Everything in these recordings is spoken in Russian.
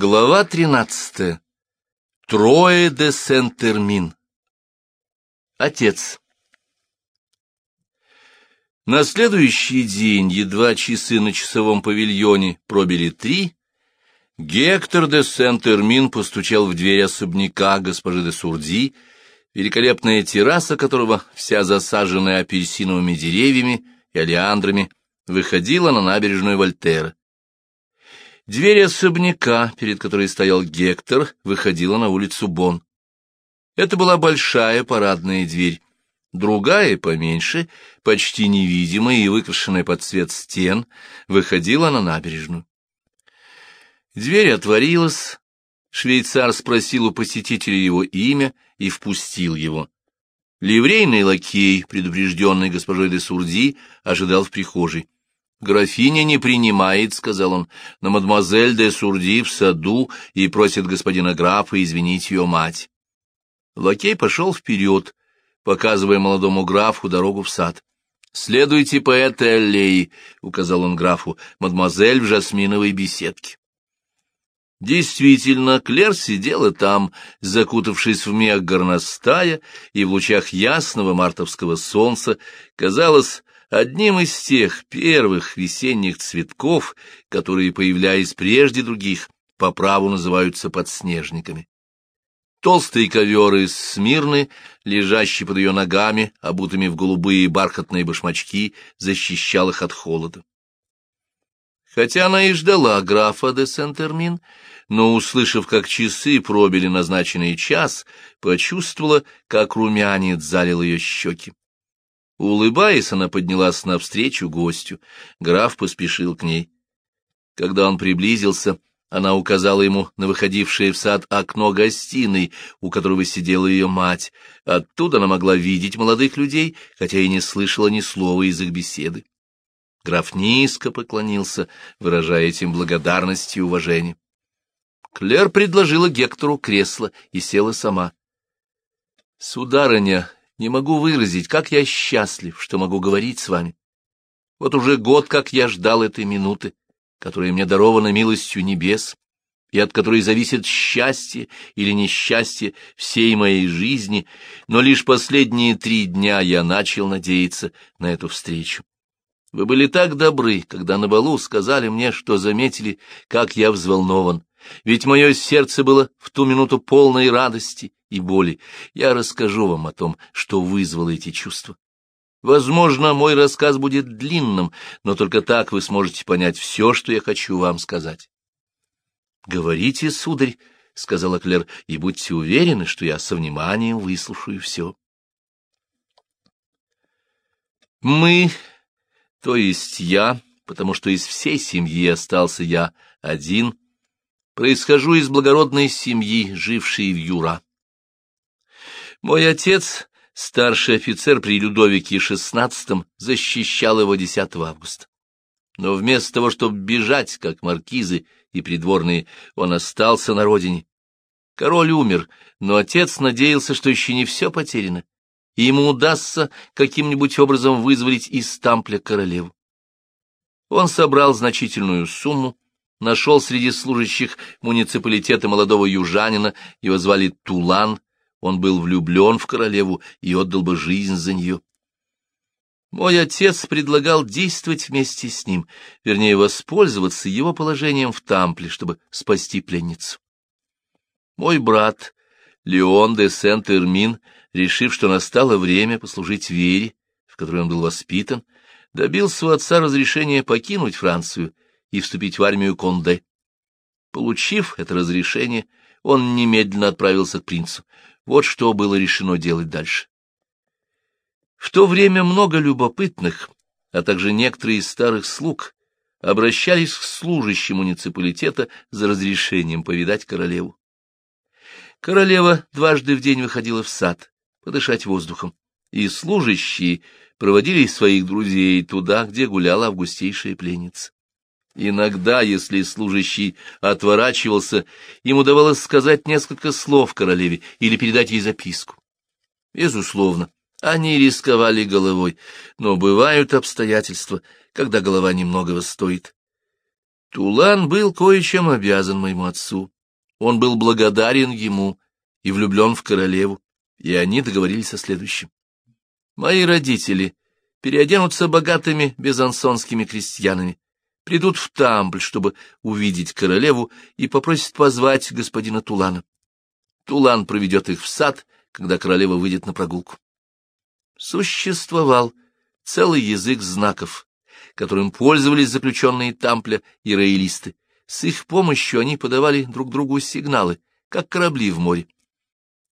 Глава тринадцатая. Трое де Сент-Термин. Отец. На следующий день, едва часы на часовом павильоне пробили три, Гектор де Сент-Термин постучал в дверь особняка госпожи де Сурди, великолепная терраса которого, вся засаженная апельсиновыми деревьями и олеандрами, выходила на набережную Вольтера. Дверь особняка, перед которой стоял Гектор, выходила на улицу Бон. Это была большая парадная дверь. Другая, поменьше, почти невидимая и выкрашенная под цвет стен, выходила на набережную. Дверь отворилась, швейцар спросил у посетителя его имя и впустил его. Ливрейный лакей, предупрежденный госпожой де Сурди, ожидал в прихожей. «Графиня не принимает», — сказал он, — «но мадемуазель де Сурди в саду и просит господина графа извинить ее мать». Лакей пошел вперед, показывая молодому графу дорогу в сад. «Следуйте по этой аллее», — указал он графу, — «мадемуазель в жасминовой беседке». Действительно, Клер сидела там, закутавшись в мех горностая, и в лучах ясного мартовского солнца, казалось, одним из тех первых весенних цветков, которые, появляясь прежде других, по праву называются подснежниками. Толстые ковер из смирны, лежащий под ее ногами, обутыми в голубые бархатные башмачки, защищал их от холода. Хотя она и ждала графа де Сент-Эрмин, но, услышав, как часы пробили назначенный час, почувствовала, как румянец залил ее щеки. Улыбаясь, она поднялась навстречу гостю. Граф поспешил к ней. Когда он приблизился, она указала ему на выходившее в сад окно гостиной, у которого сидела ее мать. Оттуда она могла видеть молодых людей, хотя и не слышала ни слова из их беседы. Граф низко поклонился, выражая этим благодарность и уважение. Клер предложила Гектору кресло и села сама. — Сударыня, не могу выразить, как я счастлив, что могу говорить с вами. Вот уже год, как я ждал этой минуты, которая мне дарована милостью небес, и от которой зависит счастье или несчастье всей моей жизни, но лишь последние три дня я начал надеяться на эту встречу. Вы были так добры, когда на балу сказали мне, что заметили, как я взволнован, ведь мое сердце было в ту минуту полной радости и боли. Я расскажу вам о том, что вызвало эти чувства. Возможно, мой рассказ будет длинным, но только так вы сможете понять все, что я хочу вам сказать. — Говорите, сударь, — сказала Клер, — и будьте уверены, что я со вниманием выслушаю все. Мы, то есть я, потому что из всей семьи остался я один, происхожу из благородной семьи, жившей в Юра. Мой отец, старший офицер при Людовике XVI, защищал его 10 августа. Но вместо того, чтобы бежать, как маркизы и придворные, он остался на родине. Король умер, но отец надеялся, что еще не все потеряно, и ему удастся каким-нибудь образом вызволить из Тампля королеву. Он собрал значительную сумму, нашел среди служащих муниципалитета молодого южанина, его звали Тулан, он был влюблен в королеву и отдал бы жизнь за нее. Мой отец предлагал действовать вместе с ним, вернее, воспользоваться его положением в Тампле, чтобы спасти пленницу. Мой брат, Леон де Сент-Эрмин, решив, что настало время послужить вере, в которой он был воспитан, добился у отца разрешения покинуть Францию и вступить в армию Конде. Получив это разрешение, он немедленно отправился к принцу. Вот что было решено делать дальше. В то время много любопытных, а также некоторые из старых слуг, обращались к служащим муниципалитета за разрешением повидать королеву. Королева дважды в день выходила в сад, подышать воздухом, и служащие проводили своих друзей туда, где гуляла августейшая пленница. Иногда, если служащий отворачивался, ему удавалось сказать несколько слов королеве или передать ей записку. Безусловно, они рисковали головой, но бывают обстоятельства, когда голова немногого стоит. Тулан был кое-чем обязан моему отцу. Он был благодарен ему и влюблен в королеву, и они договорились о следующем. Мои родители переоденутся богатыми безансонскими крестьянами, придут в Тампль, чтобы увидеть королеву, и попросят позвать господина Тулана. Тулан проведет их в сад, когда королева выйдет на прогулку. Существовал целый язык знаков, которым пользовались заключенные Тампля и роялисты. С их помощью они подавали друг другу сигналы, как корабли в море.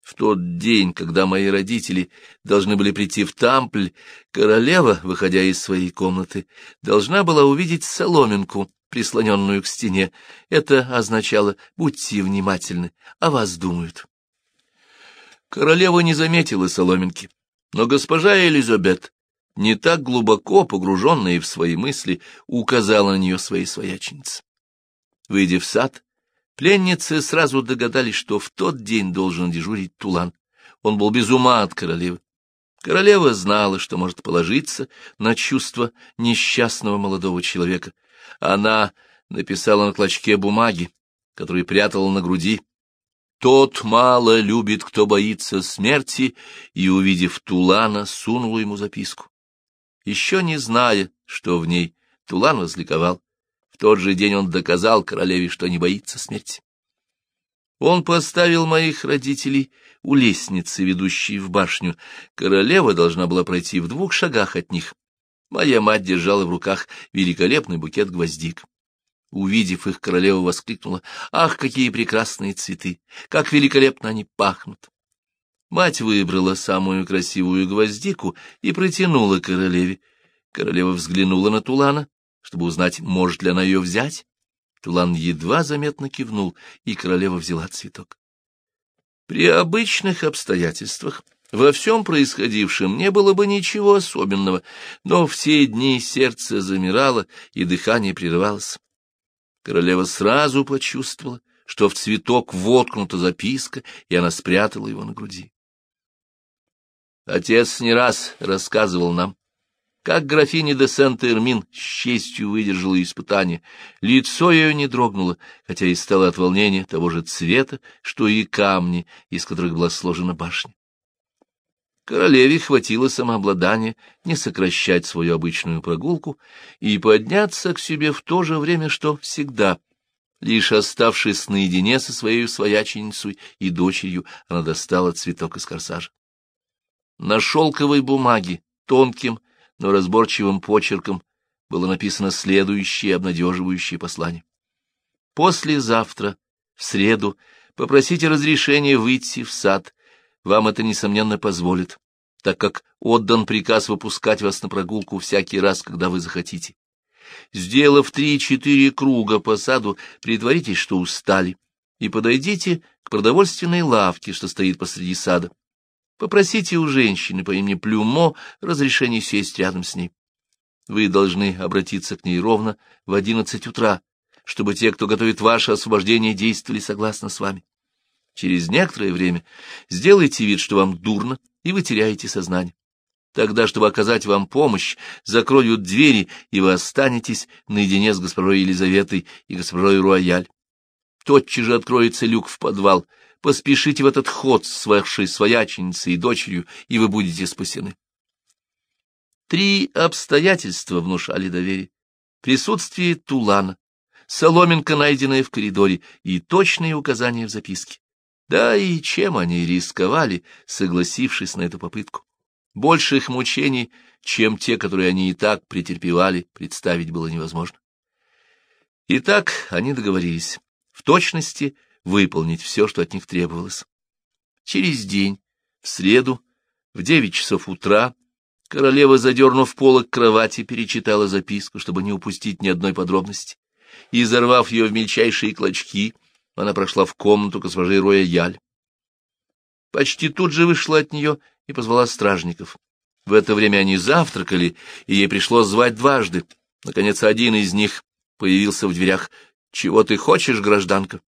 В тот день, когда мои родители должны были прийти в Тампль, королева, выходя из своей комнаты, должна была увидеть соломинку, прислоненную к стене. Это означало «будьте внимательны, о вас думают». Королева не заметила соломинки, но госпожа Элизабет, не так глубоко погруженная в свои мысли, указала на нее своей свояченице. Выйдя в сад, Пленницы сразу догадались, что в тот день должен дежурить Тулан. Он был без ума от королевы. Королева знала, что может положиться на чувство несчастного молодого человека. Она написала на клочке бумаги, который прятала на груди. «Тот мало любит, кто боится смерти», и, увидев Тулана, сунула ему записку. Еще не зная, что в ней, Тулан возликовал тот же день он доказал королеве, что не боится смерти. Он поставил моих родителей у лестницы, ведущей в башню. Королева должна была пройти в двух шагах от них. Моя мать держала в руках великолепный букет гвоздик. Увидев их, королева воскликнула, «Ах, какие прекрасные цветы! Как великолепно они пахнут!» Мать выбрала самую красивую гвоздику и протянула королеве. Королева взглянула на Тулана, чтобы узнать, может ли она ее взять. Тулан едва заметно кивнул, и королева взяла цветок. При обычных обстоятельствах во всем происходившем не было бы ничего особенного, но в те дни сердце замирало, и дыхание прерывалось. Королева сразу почувствовала, что в цветок воткнута записка, и она спрятала его на груди. Отец не раз рассказывал нам, как графиня де Сент-Эрмин с честью выдержала испытание, лицо ее не дрогнуло, хотя и стало от волнения того же цвета, что и камни, из которых была сложена башня. Королеве хватило самообладания не сокращать свою обычную прогулку и подняться к себе в то же время, что всегда. Лишь оставшись наедине со своей свояченицей и дочерью, она достала цветок из корсажа. На шелковой бумаге, тонким, но разборчивым почерком было написано следующее обнадеживающее послание. «Послезавтра, в среду, попросите разрешения выйти в сад. Вам это, несомненно, позволит, так как отдан приказ выпускать вас на прогулку всякий раз, когда вы захотите. Сделав три-четыре круга по саду, притворитесь, что устали, и подойдите к продовольственной лавке, что стоит посреди сада. Попросите у женщины по имени Плюмо разрешение сесть рядом с ней. Вы должны обратиться к ней ровно в одиннадцать утра, чтобы те, кто готовит ваше освобождение, действовали согласно с вами. Через некоторое время сделайте вид, что вам дурно, и вы теряете сознание. Тогда, чтобы оказать вам помощь, закроют двери, и вы останетесь наедине с госпожой Елизаветой и госпожой Руаяль. Тотчас же откроется люк в подвал — поспешите в этот ход с вашей свояченицей и дочерью, и вы будете спасены. Три обстоятельства внушали доверие. Присутствие Тулана, соломинка, найденная в коридоре, и точные указания в записке. Да и чем они рисковали, согласившись на эту попытку? Больших мучений, чем те, которые они и так претерпевали, представить было невозможно. Итак, они договорились. В точности — выполнить все, что от них требовалось. Через день, в среду, в девять часов утра, королева, задернув полок кровати, перечитала записку, чтобы не упустить ни одной подробности, и, изорвав ее в мельчайшие клочки, она прошла в комнату госпожи Роя-Яль. Почти тут же вышла от нее и позвала стражников. В это время они завтракали, и ей пришлось звать дважды. Наконец, один из них появился в дверях. — Чего ты хочешь, гражданка?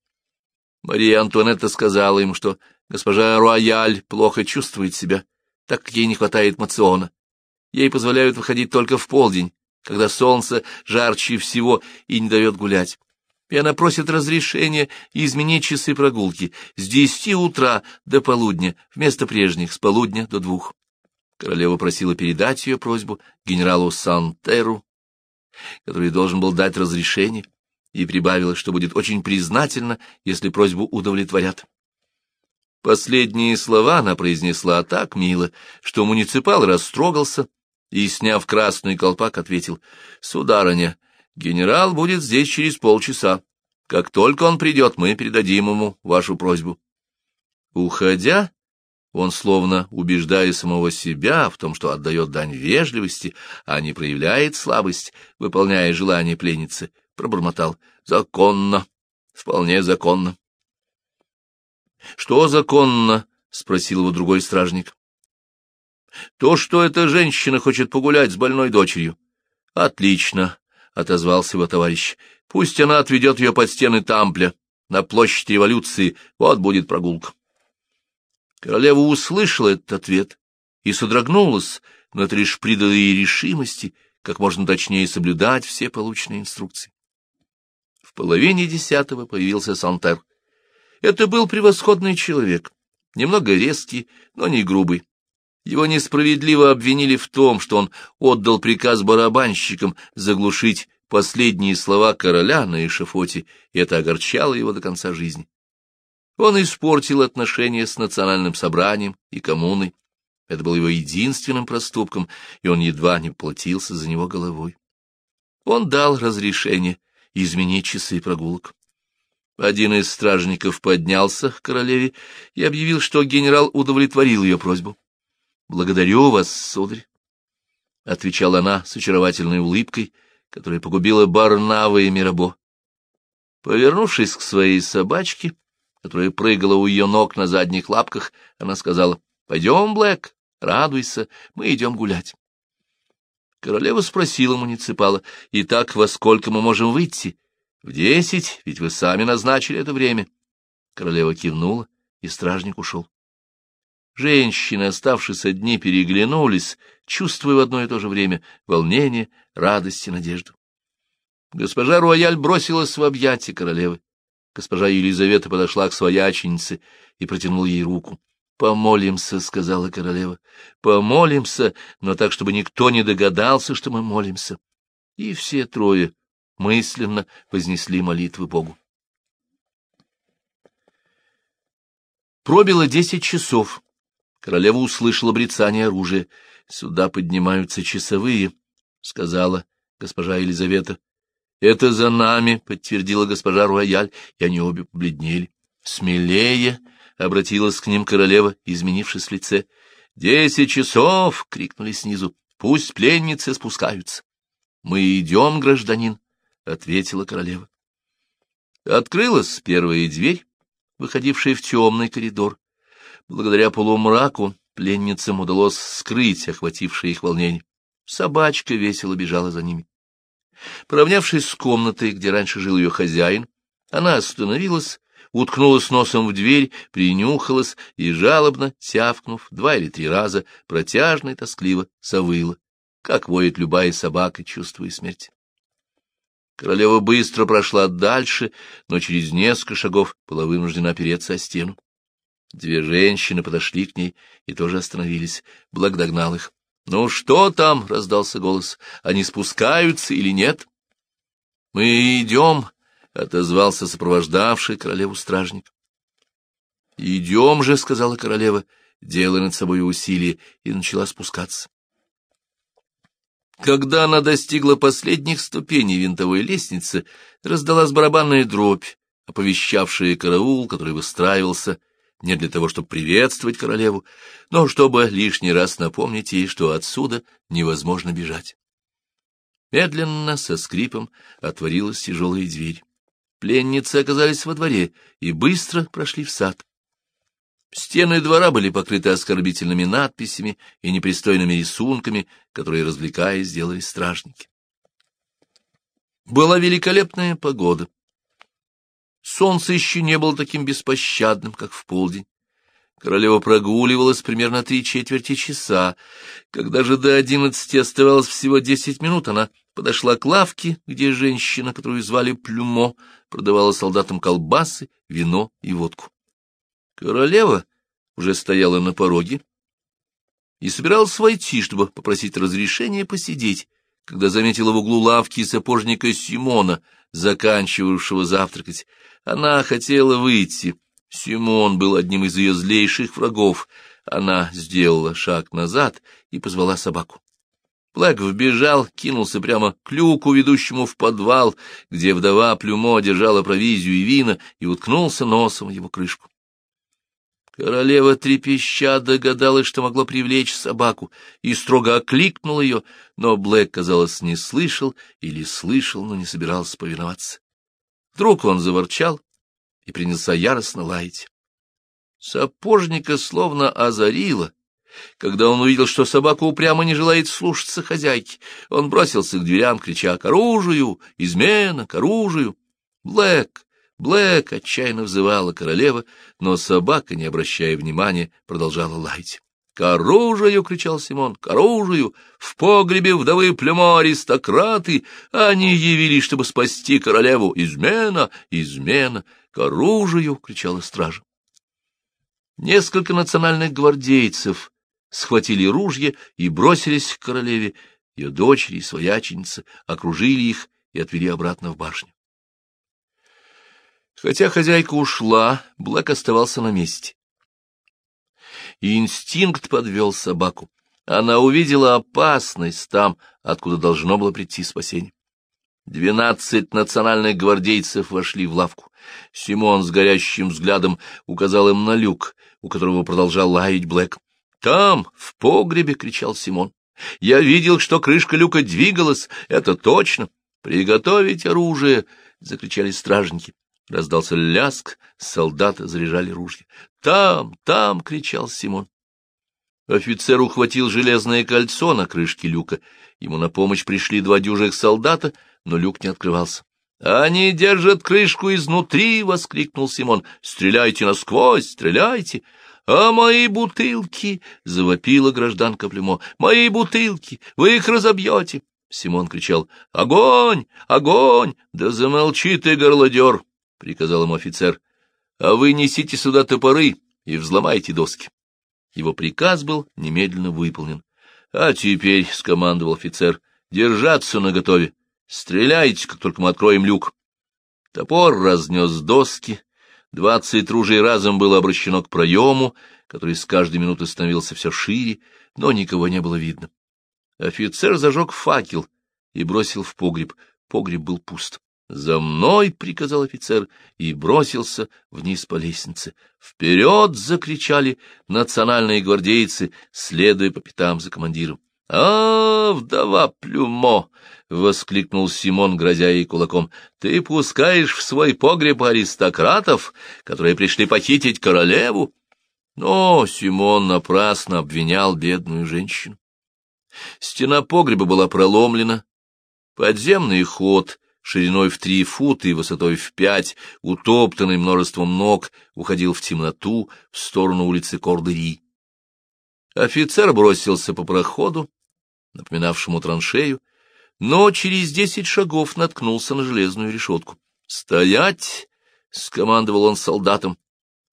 Мария Антуанетта сказала ему, что госпожа Руаяль плохо чувствует себя, так как ей не хватает мациона. Ей позволяют выходить только в полдень, когда солнце жарче всего и не дает гулять. И она просит разрешения изменить часы прогулки с десяти утра до полудня, вместо прежних, с полудня до двух. Королева просила передать ее просьбу генералу Сантеру, который должен был дать разрешение, и прибавила, что будет очень признательна, если просьбу удовлетворят. Последние слова она произнесла так мило, что муниципал растрогался и, сняв красный колпак, ответил, «Сударыня, генерал будет здесь через полчаса. Как только он придет, мы передадим ему вашу просьбу». Уходя, он, словно убеждая самого себя в том, что отдает дань вежливости, а не проявляет слабость, выполняя желание пленницы, пробормотал «Законно, вполне законно». «Что законно?» — спросил его другой стражник. То, что эта женщина хочет погулять с больной дочерью. — Отлично, — отозвался его товарищ. — Пусть она отведет ее под стены Тампля, на площадь революции. Вот будет прогулка. Королева услышала этот ответ и содрогнулась, но это лишь придало ей решимости, как можно точнее соблюдать все полученные инструкции. В половине десятого появился Сантер. Это был превосходный человек, немного резкий, но не грубый. Его несправедливо обвинили в том, что он отдал приказ барабанщикам заглушить последние слова короля на эшафоте, и это огорчало его до конца жизни. Он испортил отношения с национальным собранием и коммуной. Это был его единственным проступком, и он едва не платился за него головой. Он дал разрешение изменить часы прогулок. Один из стражников поднялся к королеве и объявил, что генерал удовлетворил ее просьбу. Благодарю вас, сударь, — отвечала она с очаровательной улыбкой, которая погубила Барнава и Мирабо. Повернувшись к своей собачке, которая прыгала у ее ног на задних лапках, она сказала, — Пойдем, Блэк, радуйся, мы идем гулять. Королева спросила муниципала, — Итак, во сколько мы можем выйти? — В десять, ведь вы сами назначили это время. Королева кивнула, и стражник ушел. Женщины, оставшись одни, переглянулись, чувствуя в одно и то же время волнение, радость и надежду. Госпожа Руаяль бросилась в объятия королевы. Госпожа Елизавета подошла к свояченице и протянула ей руку. «Помолимся», — сказала королева, — «помолимся, но так, чтобы никто не догадался, что мы молимся». И все трое мысленно вознесли молитвы Богу. Пробило десять часов. Королева услышала брецание оружия. — Сюда поднимаются часовые, — сказала госпожа Елизавета. — Это за нами, — подтвердила госпожа Руаяль, и они обе побледнели. — Смелее! — обратилась к ним королева, изменившись в лице. — Десять часов! — крикнули снизу. — Пусть пленницы спускаются. — Мы идем, гражданин, — ответила королева. Открылась первая дверь, выходившая в темный коридор. Благодаря полумраку пленницам удалось скрыть охватившее их волнение. Собачка весело бежала за ними. Поравнявшись с комнатой, где раньше жил ее хозяин, она остановилась, уткнулась носом в дверь, принюхалась и, жалобно, тявкнув два или три раза, протяжно и тоскливо завыла, как воет любая собака, чувствуя смерть. Королева быстро прошла дальше, но через несколько шагов была вынуждена опереться о стену. Две женщины подошли к ней и тоже остановились. Блэк догнал их. — Ну что там? — раздался голос. — Они спускаются или нет? — Мы идем, — отозвался сопровождавший королеву стражник. — Идем же, — сказала королева, делая над собой усилие, и начала спускаться. Когда она достигла последних ступеней винтовой лестницы, раздалась барабанная дробь, оповещавшая караул, который выстраивался не для того, чтобы приветствовать королеву, но чтобы лишний раз напомнить ей, что отсюда невозможно бежать. Медленно, со скрипом, отворилась тяжелая дверь. Пленницы оказались во дворе и быстро прошли в сад. Стены двора были покрыты оскорбительными надписями и непристойными рисунками, которые, развлекаясь, сделали стражники. Была великолепная погода. Солнце еще не было таким беспощадным, как в полдень. Королева прогуливалась примерно три четверти часа. Когда же до одиннадцати оставалось всего десять минут, она подошла к лавке, где женщина, которую звали Плюмо, продавала солдатам колбасы, вино и водку. Королева уже стояла на пороге и собиралась войти, чтобы попросить разрешения посидеть, когда заметила в углу лавки сапожника Симона, заканчивавшего завтракать. Она хотела выйти. Симон был одним из ее злейших врагов. Она сделала шаг назад и позвала собаку. Блэк вбежал, кинулся прямо к люку, ведущему в подвал, где вдова Плюмо держала провизию и вина, и уткнулся носом в его крышку. Королева трепеща догадалась, что могло привлечь собаку, и строго окликнула ее, но Блэк, казалось, не слышал или слышал, но не собирался повиноваться. Вдруг он заворчал и принялся яростно лаять. Сапожника словно озарило, когда он увидел, что собака упрямо не желает слушаться хозяйки. Он бросился к дверям, крича «К оружию! Измена! К оружию!» Блэк Блэк отчаянно взывала королева, но собака, не обращая внимания, продолжала лаять. — К оружию! — кричал Симон. — К оружию! В погребе вдовы плюмо аристократы! Они явились, чтобы спасти королеву! Измена! Измена! К оружию! — кричала стража. Несколько национальных гвардейцев схватили ружья и бросились к королеве. Ее дочери и свояченицы окружили их и отвели обратно в башню. Хотя хозяйка ушла, Блэк оставался на месте. И инстинкт подвел собаку. Она увидела опасность там, откуда должно было прийти спасение. Двенадцать национальных гвардейцев вошли в лавку. Симон с горящим взглядом указал им на люк, у которого продолжал лаять Блэк. «Там, в погребе!» — кричал Симон. «Я видел, что крышка люка двигалась, это точно! Приготовить оружие!» — закричали стражники. Раздался ляск, солдаты заряжали ружья. «Там, там!» — кричал Симон. Офицер ухватил железное кольцо на крышке люка. Ему на помощь пришли два дюжих солдата, но люк не открывался. «Они держат крышку изнутри!» — воскликнул Симон. «Стреляйте насквозь, стреляйте!» «А мои бутылки!» — завопила гражданка Плюмо. «Мои бутылки! Вы их разобьете!» Симон кричал. «Огонь! Огонь! Да замолчи ты, горлодер!» — приказал ему офицер, — а вы несите сюда топоры и взломайте доски. Его приказ был немедленно выполнен. — А теперь, — скомандовал офицер, — держаться наготове. Стреляйте, как только мы откроем люк. Топор разнес доски. Двадцать ружей разом было обращено к проему, который с каждой минуты становился все шире, но никого не было видно. Офицер зажег факел и бросил в погреб. Погреб был пуст. «За мной!» — приказал офицер и бросился вниз по лестнице. «Вперед!» — закричали национальные гвардейцы, следуя по пятам за командиром. «А, вдова Плюмо!» — воскликнул Симон, грозя ей кулаком. «Ты пускаешь в свой погреб аристократов, которые пришли похитить королеву?» Но Симон напрасно обвинял бедную женщину. Стена погреба была проломлена, подземный ход шириной в три фута и высотой в пять, утоптанный множеством ног, уходил в темноту в сторону улицы Кордыри. Офицер бросился по проходу, напоминавшему траншею, но через десять шагов наткнулся на железную решетку. «Стоять!» — скомандовал он солдатам,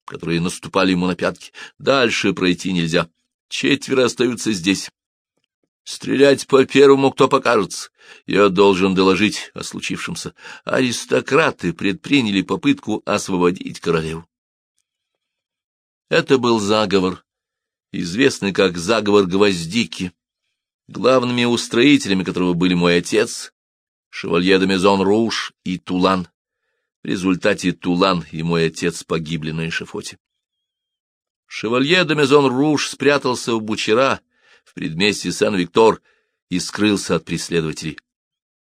которые наступали ему на пятки. «Дальше пройти нельзя. Четверо остаются здесь. Стрелять по первому, кто покажется. Я должен доложить о случившемся. Аристократы предприняли попытку освободить королеву. Это был заговор, известный как заговор Гвоздики, главными устроителями которого были мой отец, шевалье де Мезон Руш и Тулан. В результате Тулан и мой отец погибли на эшафоте. Шевалье де Мезон Руш спрятался в Бучера, в предместье Сан-Виктор и скрылся от преследователей.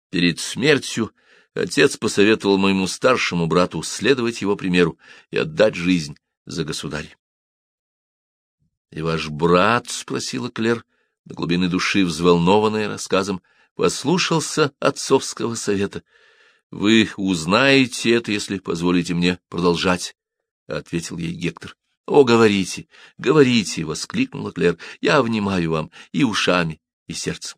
Перед смертью отец посоветовал моему старшему брату следовать его примеру и отдать жизнь за государя. — И ваш брат, — спросила Клер, до глубины души взволнованная рассказом, послушался отцовского совета. — Вы узнаете это, если позволите мне продолжать, — ответил ей Гектор. — О, говорите, говорите! — воскликнула Клер. — Я внимаю вам и ушами, и сердцем.